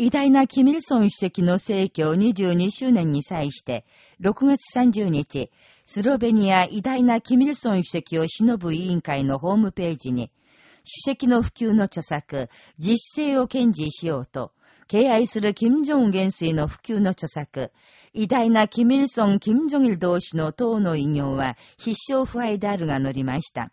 偉大なキミルソン主席の逝去22周年に際して、6月30日、スロベニア偉大なキミルソン主席を偲ぶ委員会のホームページに、主席の普及の著作、自主性を堅持しようと、敬愛する金正恩元帥の普及の著作、偉大なキミルソン・金正・ジ同士の党の異業は必勝不敗であるが載りました。